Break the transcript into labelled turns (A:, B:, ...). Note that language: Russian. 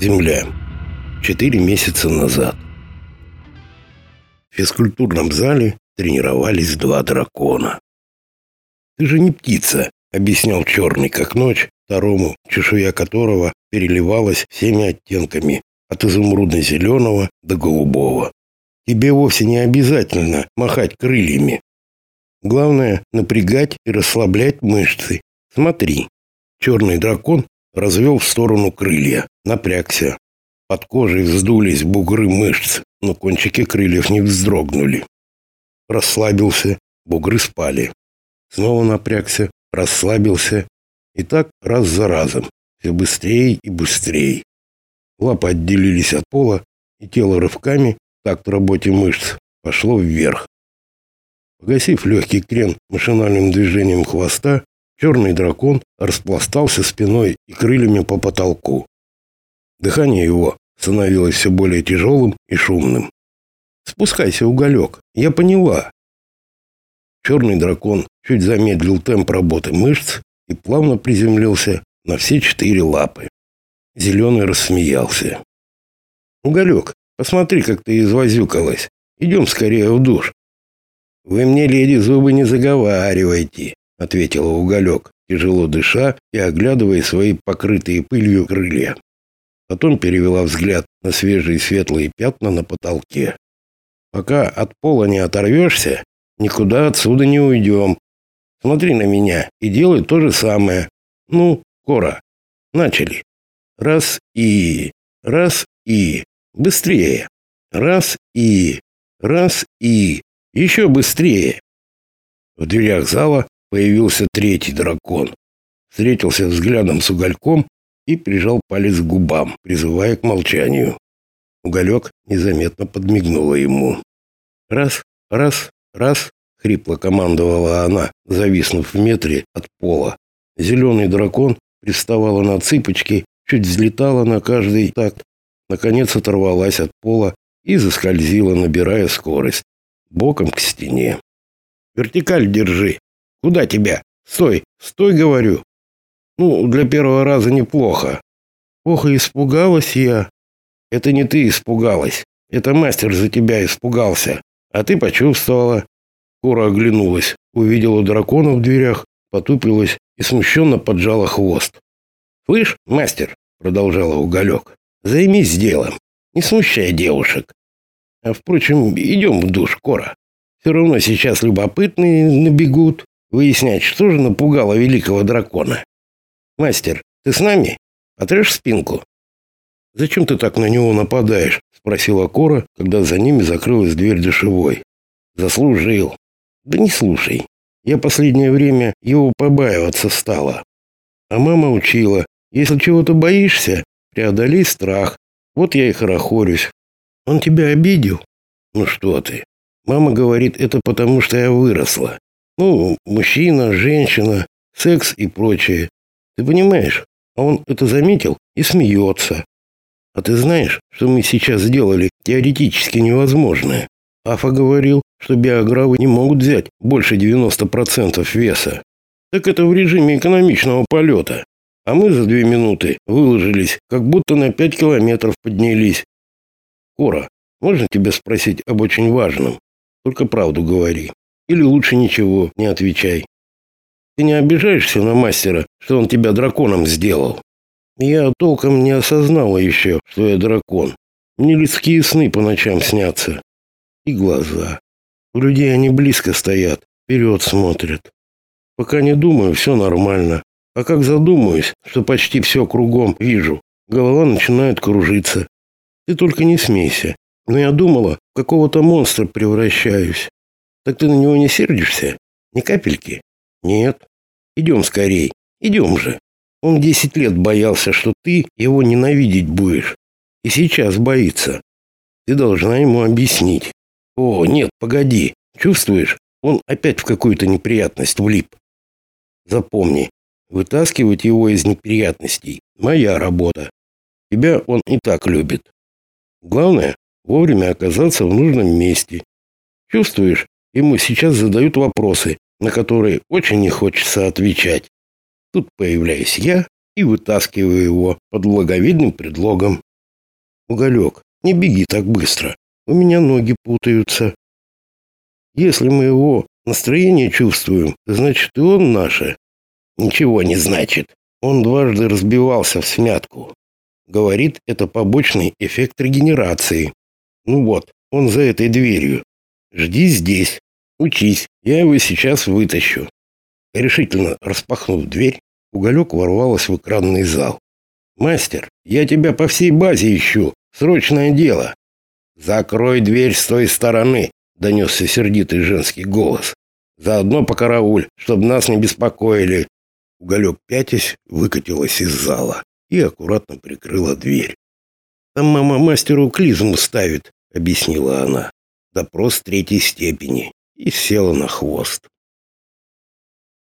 A: Земля. Четыре месяца назад. В физкультурном зале тренировались два дракона. «Ты же не птица», — объяснял черный, как ночь, второму, чешуя которого переливалась всеми оттенками, от изумрудно-зеленого до голубого. Тебе вовсе не обязательно махать крыльями. Главное — напрягать и расслаблять мышцы. Смотри. Черный дракон развел в сторону крылья, напрягся. Под кожей вздулись бугры мышц, но кончики крыльев не вздрогнули. Расслабился, бугры спали. Снова напрягся, расслабился. И так раз за разом, все быстрее и быстрее. Лапы отделились от пола, и тело рывками, такт работе мышц, пошло вверх. Погасив легкий крен машинальным движением хвоста, черный дракон распластался спиной и крыльями по потолку. Дыхание его становилось все более тяжелым и шумным. «Спускайся, уголек, я поняла». Черный дракон чуть замедлил темп работы мышц и плавно приземлился на все четыре лапы. Зеленый рассмеялся. «Уголек, посмотри, как ты извозюкалась. Идем скорее в душ». «Вы мне, леди, зубы не заговаривайте», — ответила Уголек, тяжело дыша и оглядывая свои покрытые пылью крылья. Потом перевела взгляд на свежие светлые пятна на потолке. «Пока от пола не оторвешься, никуда отсюда не уйдем. Смотри на меня и делай то же самое. Ну, Кора, начали». Раз и... Раз и... Быстрее. Раз и... Раз и... Еще быстрее. В дверях зала появился третий дракон. Встретился взглядом с угольком и прижал палец к губам, призывая к молчанию. Уголек незаметно подмигнула ему. «Раз, раз, раз!» — хрипло командовала она, зависнув в метре от пола. Зеленый дракон приставала на цыпочки чуть взлетала на каждый такт, наконец оторвалась от пола и заскользила, набирая скорость, боком к стене. «Вертикаль держи! Куда тебя? Стой! Стой, говорю!» «Ну, для первого раза неплохо». «Ох, испугалась я!» «Это не ты испугалась, это мастер за тебя испугался, а ты почувствовала». Кора оглянулась, увидела дракона в дверях, потупилась и смущенно поджала хвост. «Слышь, мастер, продолжала Уголек. Займись делом, не смущай девушек. А впрочем, идем в душ, Кора. Все равно сейчас любопытные набегут выяснять, что же напугало великого дракона. Мастер, ты с нами? Отрежь спинку. Зачем ты так на него нападаешь? спросила Кора, когда за ними закрылась дверь душевой. Заслужил. Да не слушай. Я последнее время его побаиваться стала. А мама учила, если чего-то боишься, преодолей страх. Вот я и хорохорюсь. Он тебя обидел? Ну что ты? Мама говорит, это потому, что я выросла. Ну, мужчина, женщина, секс и прочее. Ты понимаешь? А он это заметил и смеется. А ты знаешь, что мы сейчас сделали теоретически невозможное? Афа говорил, что биографы не могут взять больше 90% веса. Так это в режиме экономичного полета. А мы за две минуты выложились, как будто на пять километров поднялись. Кора, можно тебя спросить об очень важном? Только правду говори. Или лучше ничего не отвечай. Ты не обижаешься на мастера, что он тебя драконом сделал? Я толком не осознала еще, что я дракон. Мне людские сны по ночам снятся. И глаза. У людей они близко стоят, вперед смотрят. Пока не думаю, все нормально. А как задумаюсь, что почти все кругом вижу, голова начинает кружиться. Ты только не смейся. Но я думала, в какого-то монстра превращаюсь. Так ты на него не сердишься? Ни капельки? Нет. Идем скорей. Идем же. Он десять лет боялся, что ты его ненавидеть будешь. И сейчас боится. Ты должна ему объяснить. О, нет, погоди. Чувствуешь? Он опять в какую-то неприятность влип. Запомни, Вытаскивать его из неприятностей – моя работа. Тебя он и так любит. Главное – вовремя оказаться в нужном месте. Чувствуешь, ему сейчас задают вопросы, на которые очень не хочется отвечать. Тут появляюсь я и вытаскиваю его под благовидным предлогом. Уголек, не беги так быстро. У меня ноги путаются. Если мы его настроение чувствуем, значит и он наше. Ничего не значит. Он дважды разбивался в смятку. Говорит, это побочный эффект регенерации. Ну вот, он за этой дверью. Жди здесь. Учись, я его сейчас вытащу. Решительно распахнув дверь, уголек ворвалась в экранный зал. «Мастер, я тебя по всей базе ищу. Срочное дело!» «Закрой дверь с той стороны!» — донесся сердитый женский голос. «Заодно по карауль, чтобы нас не беспокоили!» Уголек пятясь выкатилась из зала и аккуратно прикрыла дверь. «Там мама мастеру клизму ставит», — объяснила она. «Допрос третьей степени» и села на хвост.